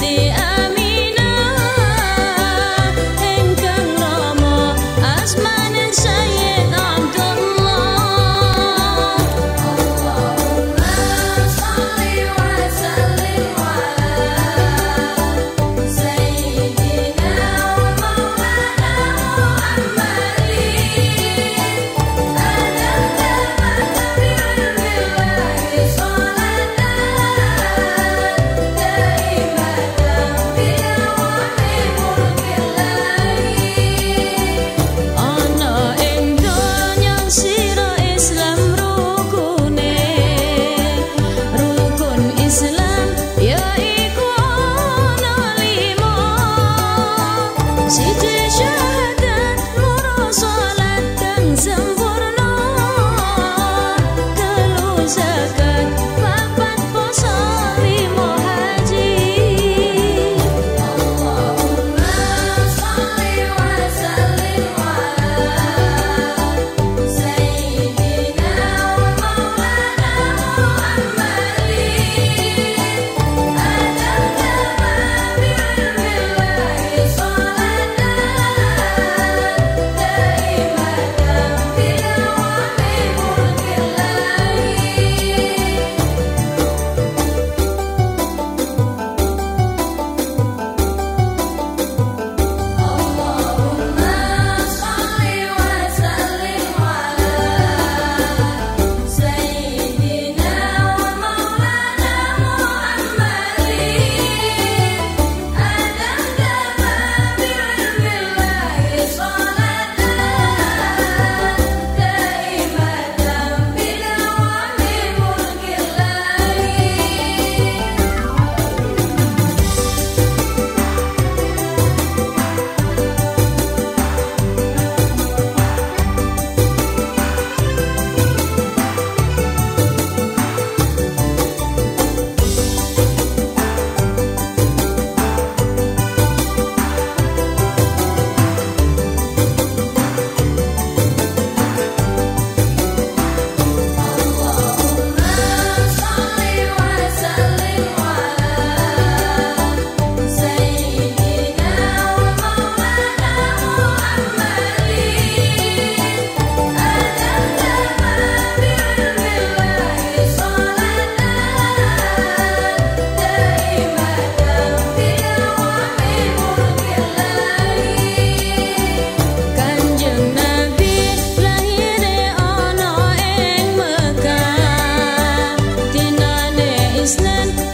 the Listen.